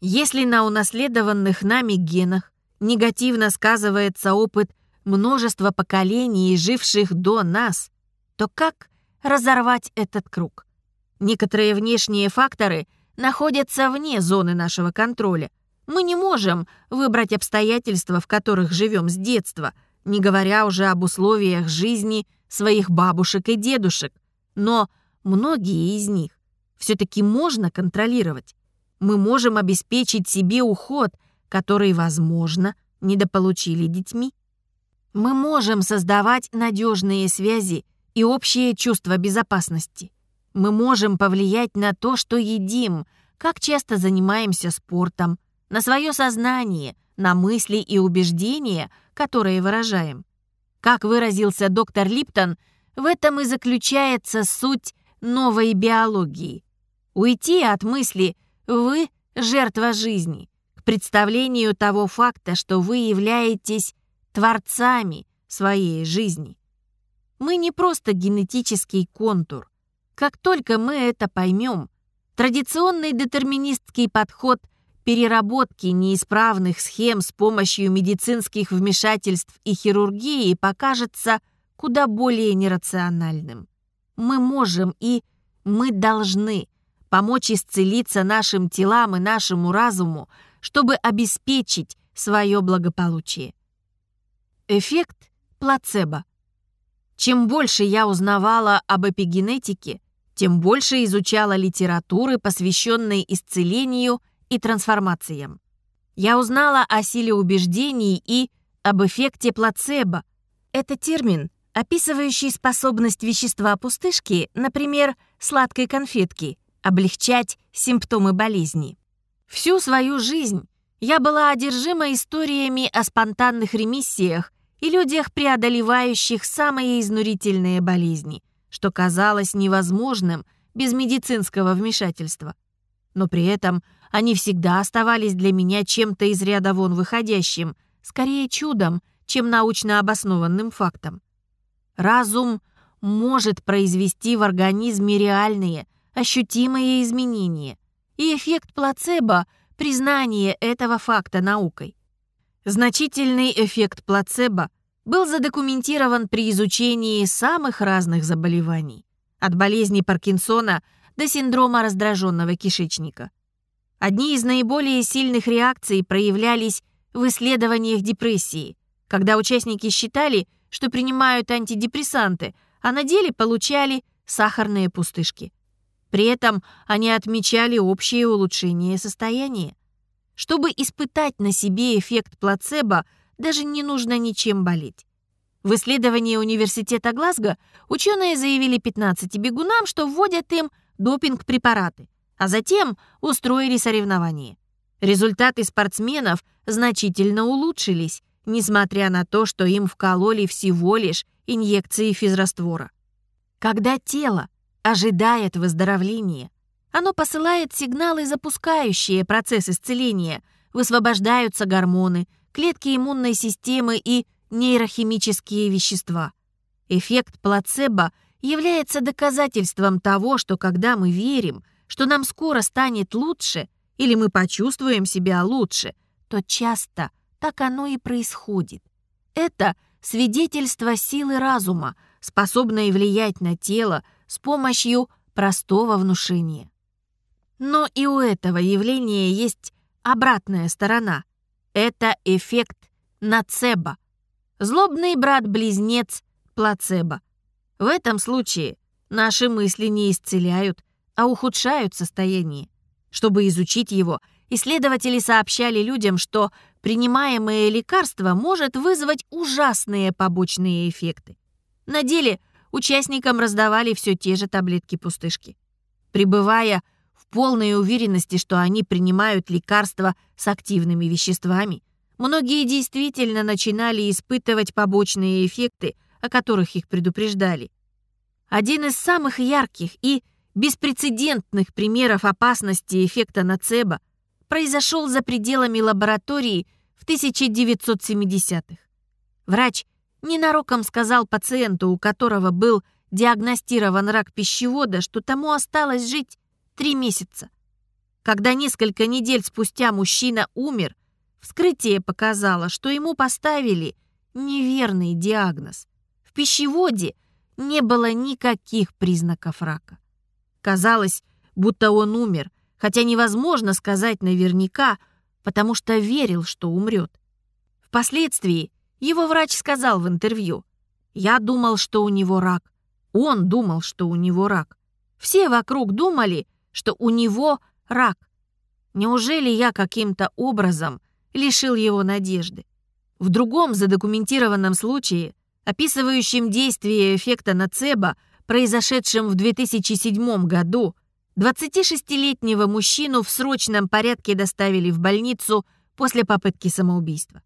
Если на унаследованных нами генах негативно сказывается опыт множества поколений, живших до нас, то как разорвать этот круг? Некоторые внешние факторы находятся вне зоны нашего контроля. Мы не можем выбрать обстоятельства, в которых живем с детства, не говоря уже об условиях жизни своих бабушек и дедушек. Но многие из них все-таки можно контролировать. Мы можем обеспечить себе уход, который, возможно, недополучили детьми. Мы можем создавать надежные связи и общее чувство безопасности. Мы можем повлиять на то, что едим, как часто занимаемся спортом, на свое сознание, на мысли и убеждения, которые выражаем. Как выразился доктор Липтон, в этом и заключается суть новой биологии. Уйти от мысли «вы – жертва жизни» к представлению того факта, что вы являетесь творцами своей жизни. Мы не просто генетический контур. Как только мы это поймем, традиционный детерминистский подход переработки неисправных схем с помощью медицинских вмешательств и хирургии покажется куда более нерациональным. Мы можем и мы должны помочь исцелиться нашим телам и нашему разуму, чтобы обеспечить свое благополучие. Эффект плацебо. Чем больше я узнавала об эпигенетике, тем больше изучала литературы, посвященной исцелению и трансформациям. Я узнала о силе убеждений и об эффекте плацебо. Это термин, описывающий способность вещества пустышки, например, сладкой конфетки, облегчать симптомы болезни. Всю свою жизнь я была одержима историями о спонтанных ремиссиях и людях, преодолевающих самые изнурительные болезни что казалось невозможным без медицинского вмешательства. Но при этом они всегда оставались для меня чем-то из ряда вон выходящим, скорее чудом, чем научно обоснованным фактом. Разум может произвести в организме реальные, ощутимые изменения, и эффект плацебо — признание этого факта наукой. Значительный эффект плацебо был задокументирован при изучении самых разных заболеваний, от болезни Паркинсона до синдрома раздраженного кишечника. Одни из наиболее сильных реакций проявлялись в исследованиях депрессии, когда участники считали, что принимают антидепрессанты, а на деле получали сахарные пустышки. При этом они отмечали общее улучшение состояния. Чтобы испытать на себе эффект плацебо – даже не нужно ничем болеть. В исследовании университета Глазго ученые заявили 15 бегунам, что вводят им допинг-препараты, а затем устроили соревнования. Результаты спортсменов значительно улучшились, несмотря на то, что им вкололи всего лишь инъекции физраствора. Когда тело ожидает выздоровления, оно посылает сигналы, запускающие процесс исцеления, высвобождаются гормоны, клетки иммунной системы и нейрохимические вещества. Эффект плацебо является доказательством того, что когда мы верим, что нам скоро станет лучше или мы почувствуем себя лучше, то часто так оно и происходит. Это свидетельство силы разума, способной влиять на тело с помощью простого внушения. Но и у этого явления есть обратная сторона. Это эффект нацебо. Злобный брат-близнец плацебо. В этом случае наши мысли не исцеляют, а ухудшают состояние. Чтобы изучить его, исследователи сообщали людям, что принимаемое лекарство может вызвать ужасные побочные эффекты. На деле участникам раздавали все те же таблетки-пустышки. Пребывая в полной уверенности, что они принимают лекарства с активными веществами, многие действительно начинали испытывать побочные эффекты, о которых их предупреждали. Один из самых ярких и беспрецедентных примеров опасности эффекта нацебо произошел за пределами лаборатории в 1970-х. Врач ненароком сказал пациенту, у которого был диагностирован рак пищевода, что тому осталось жить три месяца. Когда несколько недель спустя мужчина умер, вскрытие показало, что ему поставили неверный диагноз. В пищеводе не было никаких признаков рака. Казалось, будто он умер, хотя невозможно сказать наверняка, потому что верил, что умрет. Впоследствии его врач сказал в интервью, «Я думал, что у него рак. Он думал, что у него рак. Все вокруг думали, что у него рак. Неужели я каким-то образом лишил его надежды?» В другом задокументированном случае, описывающем действие эффекта нацебо, произошедшем в 2007 году, 26-летнего мужчину в срочном порядке доставили в больницу после попытки самоубийства.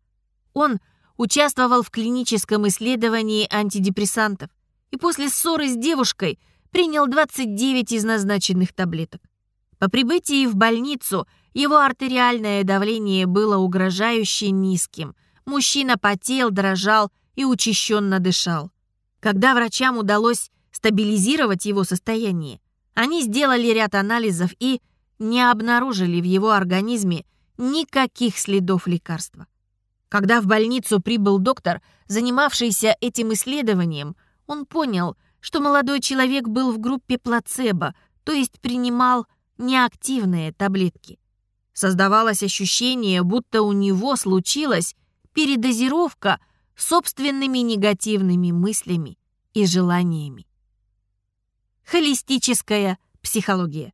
Он участвовал в клиническом исследовании антидепрессантов и после ссоры с девушкой принял 29 из назначенных таблеток. По прибытии в больницу его артериальное давление было угрожающе низким. Мужчина потел, дрожал и учащенно дышал. Когда врачам удалось стабилизировать его состояние. Они сделали ряд анализов и не обнаружили в его организме никаких следов лекарства. Когда в больницу прибыл доктор, занимавшийся этим исследованием, он понял, что молодой человек был в группе плацебо, то есть принимал неактивные таблетки. Создавалось ощущение, будто у него случилась передозировка собственными негативными мыслями и желаниями холистическая психология.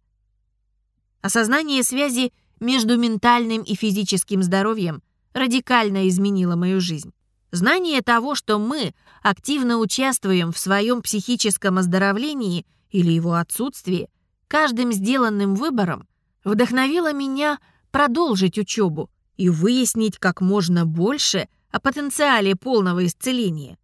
Осознание связи между ментальным и физическим здоровьем радикально изменило мою жизнь. Знание того, что мы активно участвуем в своем психическом оздоровлении или его отсутствии, каждым сделанным выбором, вдохновило меня продолжить учебу и выяснить как можно больше о потенциале полного исцеления.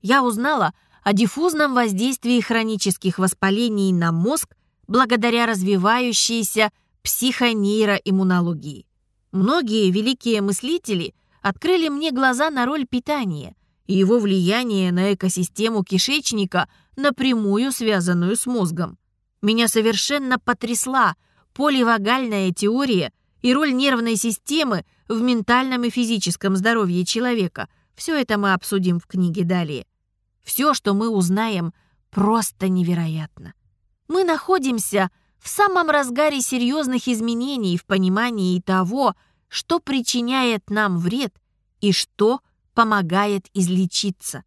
Я узнала о диффузном воздействии хронических воспалений на мозг благодаря развивающейся психонейроиммунологии. Многие великие мыслители открыли мне глаза на роль питания и его влияние на экосистему кишечника, напрямую связанную с мозгом. Меня совершенно потрясла поливагальная теория и роль нервной системы в ментальном и физическом здоровье человека. Все это мы обсудим в книге далее. Все, что мы узнаем, просто невероятно. Мы находимся в самом разгаре серьезных изменений в понимании того, что причиняет нам вред и что помогает излечиться.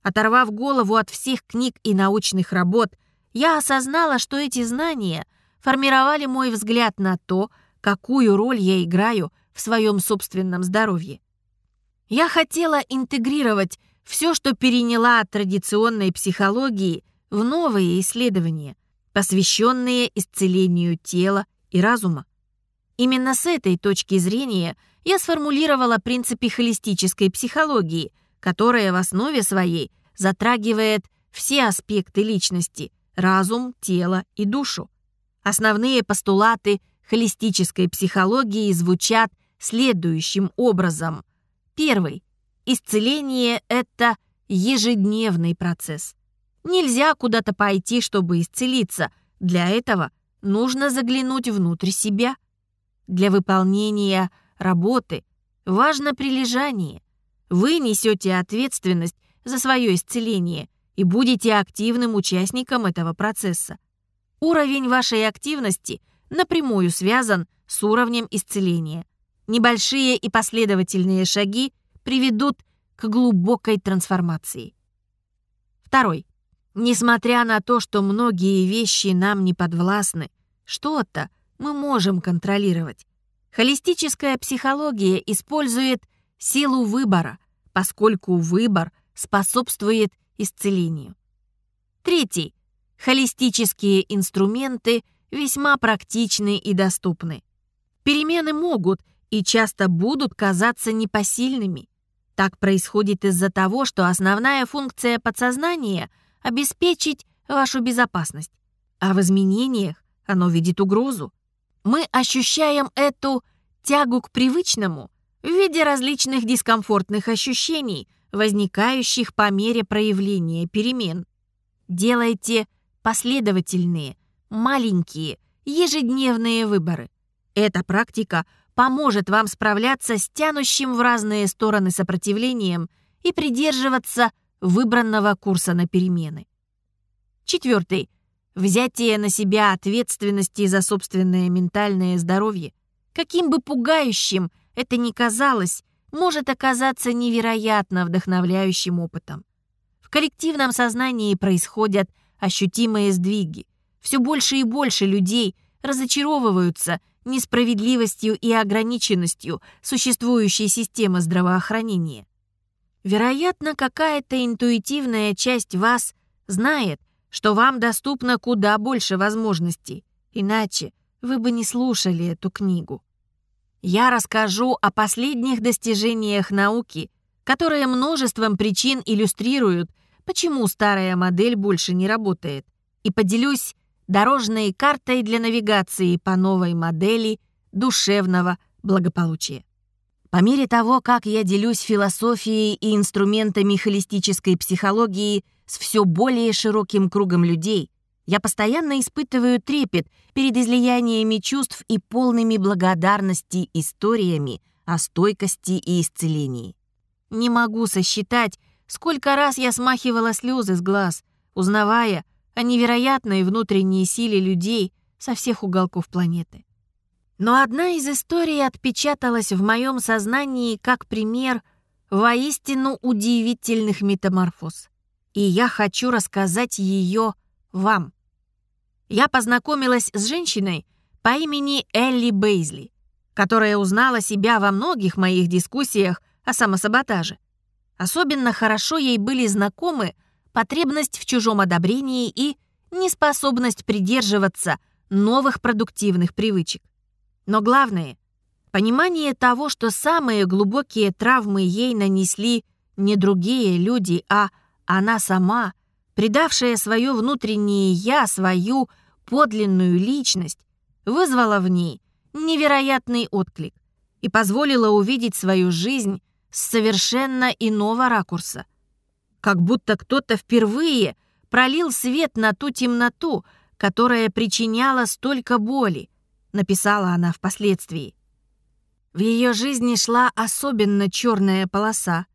Оторвав голову от всех книг и научных работ, я осознала, что эти знания формировали мой взгляд на то, какую роль я играю в своем собственном здоровье. Я хотела интегрировать все, что переняла от традиционной психологии в новые исследования, посвященные исцелению тела и разума. Именно с этой точки зрения я сформулировала принципы холистической психологии, которая в основе своей затрагивает все аспекты личности – разум, тело и душу. Основные постулаты холистической психологии звучат следующим образом. Первый Исцеление — это ежедневный процесс. Нельзя куда-то пойти, чтобы исцелиться. Для этого нужно заглянуть внутрь себя. Для выполнения работы важно прилежание. Вы несете ответственность за свое исцеление и будете активным участником этого процесса. Уровень вашей активности напрямую связан с уровнем исцеления. Небольшие и последовательные шаги приведут к глубокой трансформации. Второй. Несмотря на то, что многие вещи нам не подвластны, что-то мы можем контролировать. Холистическая психология использует силу выбора, поскольку выбор способствует исцелению. Третий. Холистические инструменты весьма практичны и доступны. Перемены могут и часто будут казаться непосильными. Так происходит из-за того, что основная функция подсознания — обеспечить вашу безопасность, а в изменениях оно видит угрозу. Мы ощущаем эту тягу к привычному в виде различных дискомфортных ощущений, возникающих по мере проявления перемен. Делайте последовательные, маленькие, ежедневные выборы. Эта практика поможет вам справляться с тянущим в разные стороны сопротивлением и придерживаться выбранного курса на перемены. Четвертый. Взятие на себя ответственности за собственное ментальное здоровье. Каким бы пугающим это ни казалось, может оказаться невероятно вдохновляющим опытом. В коллективном сознании происходят ощутимые сдвиги. Все больше и больше людей разочаровываются несправедливостью и ограниченностью существующей системы здравоохранения. Вероятно, какая-то интуитивная часть вас знает, что вам доступно куда больше возможностей, иначе вы бы не слушали эту книгу. Я расскажу о последних достижениях науки, которые множеством причин иллюстрируют, почему старая модель больше не работает, и поделюсь дорожной картой для навигации по новой модели душевного благополучия. По мере того, как я делюсь философией и инструментами холистической психологии с все более широким кругом людей, я постоянно испытываю трепет перед излияниями чувств и полными благодарности историями о стойкости и исцелении. Не могу сосчитать, сколько раз я смахивала слезы с глаз, узнавая о невероятной внутренней силе людей со всех уголков планеты. Но одна из историй отпечаталась в моем сознании как пример воистину удивительных метаморфоз. И я хочу рассказать ее вам я познакомилась с женщиной по имени Элли Бейзли, которая узнала себя во многих моих дискуссиях о самосаботаже. Особенно хорошо ей были знакомы потребность в чужом одобрении и неспособность придерживаться новых продуктивных привычек. Но главное — понимание того, что самые глубокие травмы ей нанесли не другие люди, а она сама, предавшая свое внутреннее «я», свою подлинную личность, вызвала в ней невероятный отклик и позволила увидеть свою жизнь с совершенно иного ракурса. Как будто кто-то впервые пролил свет на ту темноту, которая причиняла столько боли, написала она впоследствии. В ее жизни шла особенно черная полоса.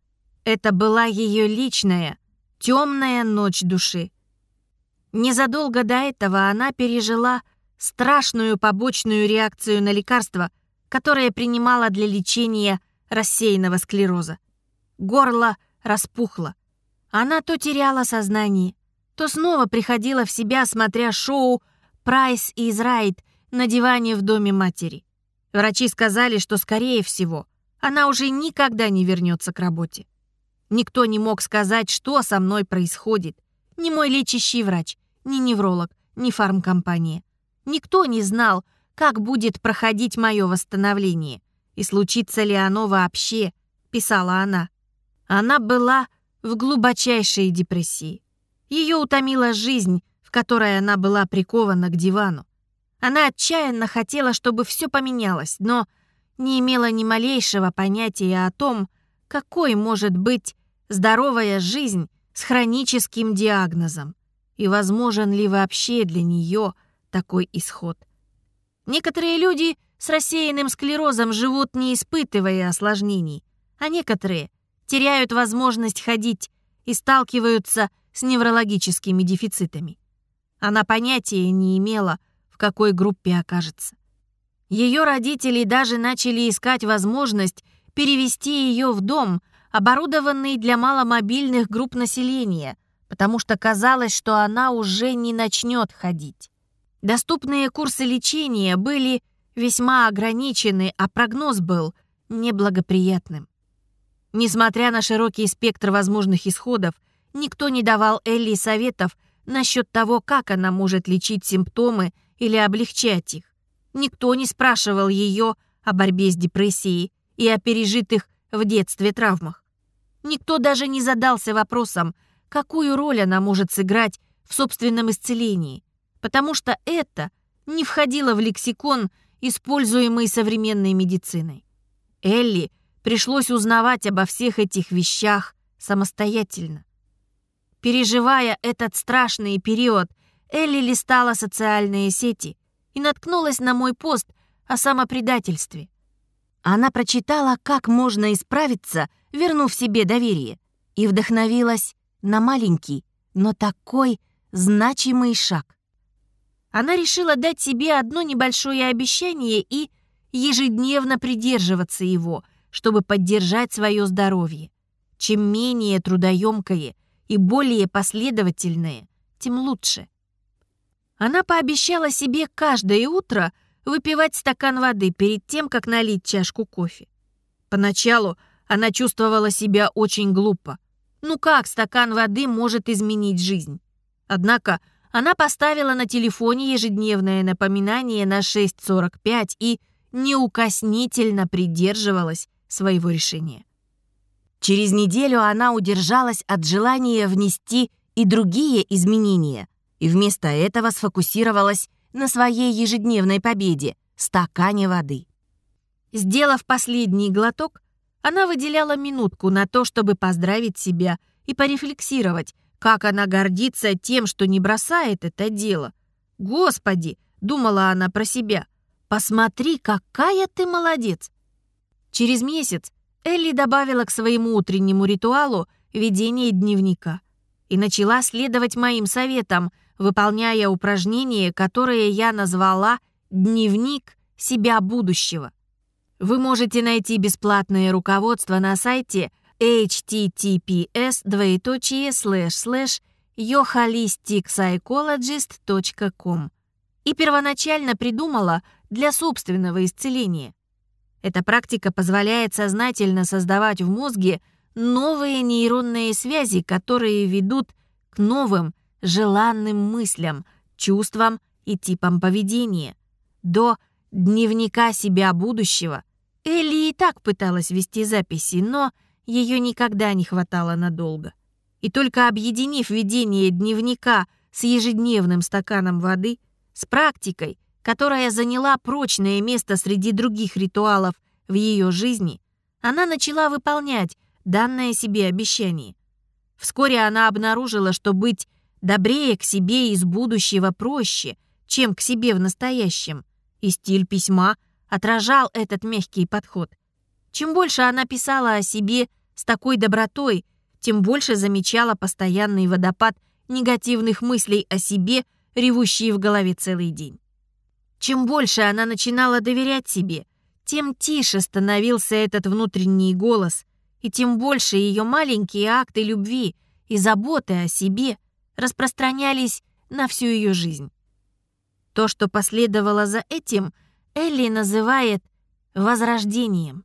Это была ее личная, темная ночь души. Незадолго до этого она пережила страшную побочную реакцию на лекарство, которое принимала для лечения рассеянного склероза. Горло распухло. Она то теряла сознание, то снова приходила в себя, смотря шоу «Прайс из Райт» на диване в доме матери. Врачи сказали, что, скорее всего, она уже никогда не вернется к работе. Никто не мог сказать, что со мной происходит. Ни мой лечащий врач, ни невролог, ни фармкомпания. Никто не знал, как будет проходить мое восстановление и случится ли оно вообще, писала она. Она была в глубочайшей депрессии. Ее утомила жизнь, в которой она была прикована к дивану. Она отчаянно хотела, чтобы все поменялось, но не имела ни малейшего понятия о том, какой может быть здоровая жизнь с хроническим диагнозом и возможен ли вообще для нее такой исход. Некоторые люди с рассеянным склерозом живут, не испытывая осложнений, а некоторые теряют возможность ходить и сталкиваются с неврологическими дефицитами. Она понятия не имела, в какой группе окажется. Ее родители даже начали искать возможность перевести ее в дом, оборудованный для маломобильных групп населения, потому что казалось, что она уже не начнет ходить. Доступные курсы лечения были весьма ограничены, а прогноз был неблагоприятным. Несмотря на широкий спектр возможных исходов, никто не давал Элли советов насчет того, как она может лечить симптомы или облегчать их. Никто не спрашивал ее о борьбе с депрессией и о пережитых в детстве травмах. Никто даже не задался вопросом, какую роль она может сыграть в собственном исцелении, потому что это не входило в лексикон, используемый современной медициной. Элли пришлось узнавать обо всех этих вещах самостоятельно. Переживая этот страшный период, Элли листала социальные сети и наткнулась на мой пост о самопредательстве. Она прочитала, как можно исправиться, вернув себе доверие, и вдохновилась на маленький, но такой значимый шаг. Она решила дать себе одно небольшое обещание и ежедневно придерживаться его, чтобы поддержать свое здоровье. Чем менее трудоемкое и более последовательное, тем лучше. Она пообещала себе каждое утро выпивать стакан воды перед тем, как налить чашку кофе. Поначалу она чувствовала себя очень глупо. Ну как стакан воды может изменить жизнь? Однако она поставила на телефоне ежедневное напоминание на 6.45 и неукоснительно придерживалась своего решения. Через неделю она удержалась от желания внести и другие изменения, и вместо этого сфокусировалась на своей ежедневной победе – стакане воды. Сделав последний глоток, она выделяла минутку на то, чтобы поздравить себя и порефлексировать, как она гордится тем, что не бросает это дело. «Господи!» — думала она про себя. «Посмотри, какая ты молодец!» Через месяц Элли добавила к своему утреннему ритуалу ведение дневника и начала следовать моим советам – выполняя упражнение, которое я назвала «Дневник себя будущего». Вы можете найти бесплатное руководство на сайте https двоеточие слэш слэш yoholisticspsychologist.com и первоначально придумала для собственного исцеления. Эта практика позволяет сознательно создавать в мозге новые нейронные связи, которые ведут к новым, желанным мыслям, чувствам и типам поведения. До дневника себя будущего Элли и так пыталась вести записи, но ее никогда не хватало надолго. И только объединив ведение дневника с ежедневным стаканом воды, с практикой, которая заняла прочное место среди других ритуалов в ее жизни, она начала выполнять данное себе обещание. Вскоре она обнаружила, что быть добрее к себе из будущего проще, чем к себе в настоящем, и стиль письма отражал этот мягкий подход. Чем больше она писала о себе с такой добротой, тем больше замечала постоянный водопад негативных мыслей о себе, ревущие в голове целый день. Чем больше она начинала доверять себе, тем тише становился этот внутренний голос, и тем больше ее маленькие акты любви и заботы о себе распространялись на всю ее жизнь. То, что последовало за этим, Элли называет возрождением.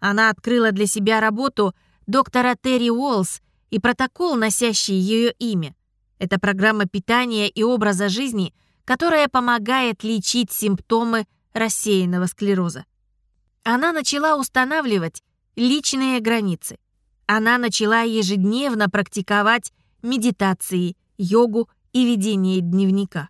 Она открыла для себя работу доктора Терри Уоллс и протокол, носящий ее имя. Это программа питания и образа жизни, которая помогает лечить симптомы рассеянного склероза. Она начала устанавливать личные границы. Она начала ежедневно практиковать медитации, йогу и ведение дневника.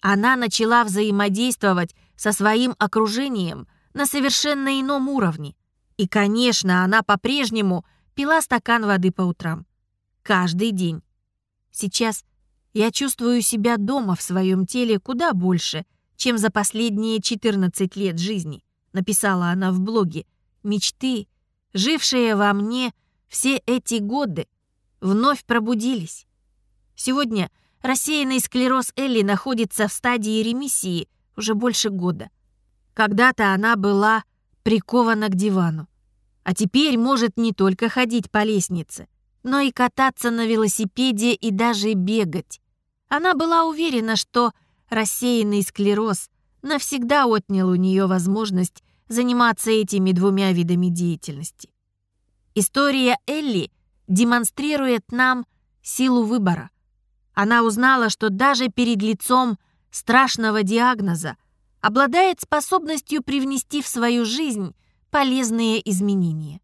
Она начала взаимодействовать со своим окружением на совершенно ином уровне. И, конечно, она по-прежнему пила стакан воды по утрам. Каждый день. Сейчас Я чувствую себя дома в своем теле куда больше, чем за последние 14 лет жизни, написала она в блоге. Мечты, жившие во мне все эти годы, вновь пробудились. Сегодня рассеянный склероз Элли находится в стадии ремиссии уже больше года. Когда-то она была прикована к дивану, а теперь может не только ходить по лестнице, но и кататься на велосипеде и даже бегать. Она была уверена, что рассеянный склероз навсегда отнял у нее возможность заниматься этими двумя видами деятельности. История Элли демонстрирует нам силу выбора. Она узнала, что даже перед лицом страшного диагноза обладает способностью привнести в свою жизнь полезные изменения.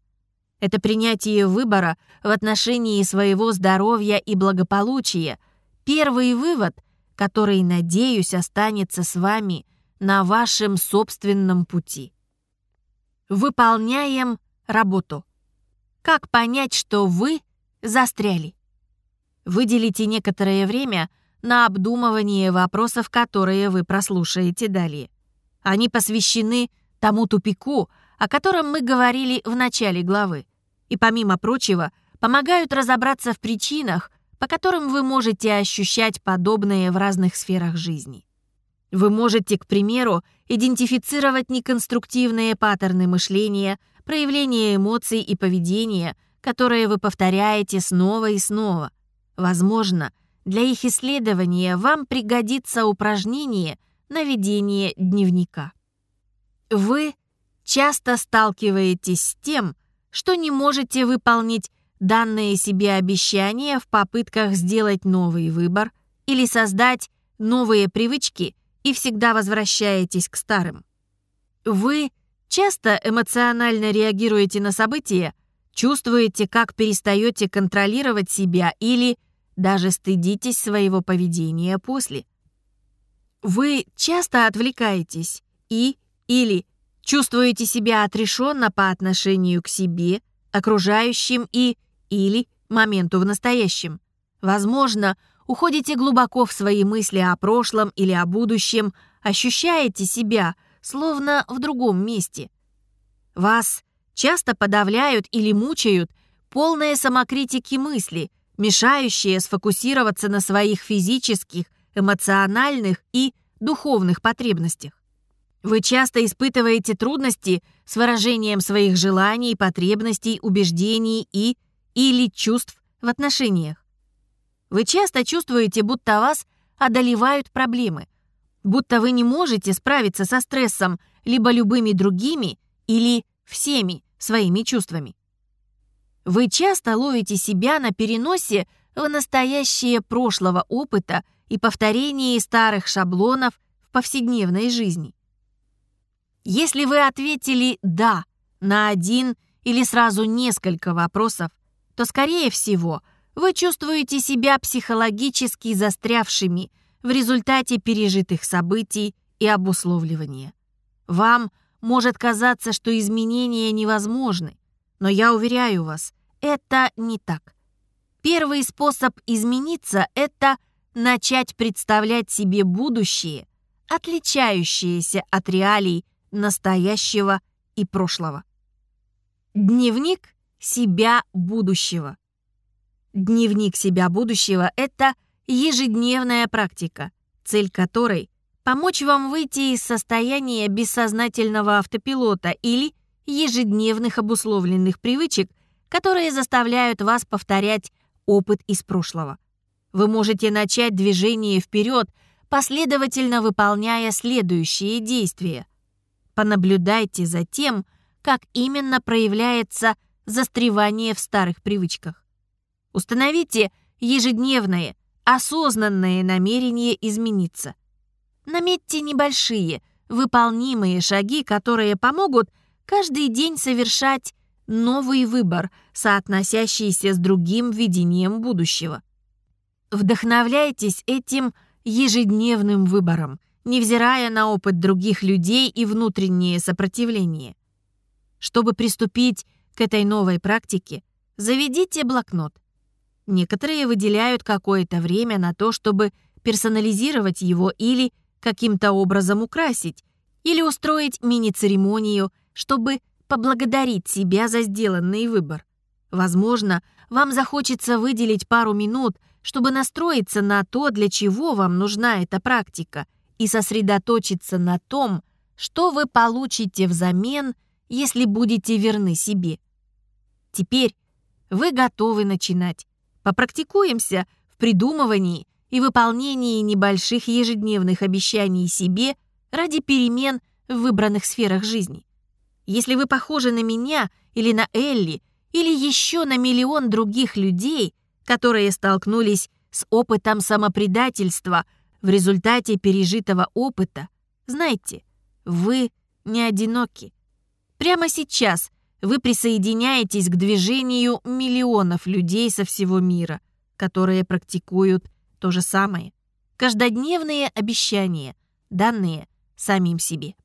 Это принятие выбора в отношении своего здоровья и благополучия – Первый вывод, который, надеюсь, останется с вами на вашем собственном пути. Выполняем работу. Как понять, что вы застряли? Выделите некоторое время на обдумывание вопросов, которые вы прослушаете далее. Они посвящены тому тупику, о котором мы говорили в начале главы, и, помимо прочего, помогают разобраться в причинах, по которым вы можете ощущать подобное в разных сферах жизни. Вы можете, к примеру, идентифицировать неконструктивные паттерны мышления, проявления эмоций и поведения, которые вы повторяете снова и снова. Возможно, для их исследования вам пригодится упражнение на ведение дневника. Вы часто сталкиваетесь с тем, что не можете выполнить данные себе обещания в попытках сделать новый выбор или создать новые привычки и всегда возвращаетесь к старым. Вы часто эмоционально реагируете на события, чувствуете, как перестаете контролировать себя или даже стыдитесь своего поведения после. Вы часто отвлекаетесь и или чувствуете себя отрешенно по отношению к себе, окружающим и или моменту в настоящем. Возможно, уходите глубоко в свои мысли о прошлом или о будущем, ощущаете себя словно в другом месте. Вас часто подавляют или мучают полные самокритики мысли, мешающие сфокусироваться на своих физических, эмоциональных и духовных потребностях. Вы часто испытываете трудности с выражением своих желаний, потребностей, убеждений и или чувств в отношениях. Вы часто чувствуете, будто вас одолевают проблемы, будто вы не можете справиться со стрессом либо любыми другими или всеми своими чувствами. Вы часто ловите себя на переносе в настоящее прошлого опыта и повторении старых шаблонов в повседневной жизни. Если вы ответили «да» на один или сразу несколько вопросов, то, скорее всего, вы чувствуете себя психологически застрявшими в результате пережитых событий и обусловливания. Вам может казаться, что изменения невозможны, но я уверяю вас, это не так. Первый способ измениться – это начать представлять себе будущее, отличающееся от реалий настоящего и прошлого. Дневник себя будущего. Дневник себя будущего – это ежедневная практика, цель которой – помочь вам выйти из состояния бессознательного автопилота или ежедневных обусловленных привычек, которые заставляют вас повторять опыт из прошлого. Вы можете начать движение вперед, последовательно выполняя следующие действия. Понаблюдайте за тем, как именно проявляется застревание в старых привычках. Установите ежедневное, осознанное намерение измениться. Наметьте небольшие, выполнимые шаги, которые помогут каждый день совершать новый выбор, соотносящийся с другим видением будущего. Вдохновляйтесь этим ежедневным выбором, невзирая на опыт других людей и внутреннее сопротивление. Чтобы приступить к этой новой практике заведите блокнот. Некоторые выделяют какое-то время на то, чтобы персонализировать его или каким-то образом украсить, или устроить мини-церемонию, чтобы поблагодарить себя за сделанный выбор. Возможно, вам захочется выделить пару минут, чтобы настроиться на то, для чего вам нужна эта практика, и сосредоточиться на том, что вы получите взамен, если будете верны себе. Теперь вы готовы начинать. Попрактикуемся в придумывании и выполнении небольших ежедневных обещаний себе ради перемен в выбранных сферах жизни. Если вы похожи на меня или на Элли, или еще на миллион других людей, которые столкнулись с опытом самопредательства в результате пережитого опыта, знайте, вы не одиноки. Прямо сейчас вы присоединяетесь к движению миллионов людей со всего мира, которые практикуют то же самое. Каждодневные обещания, данные самим себе.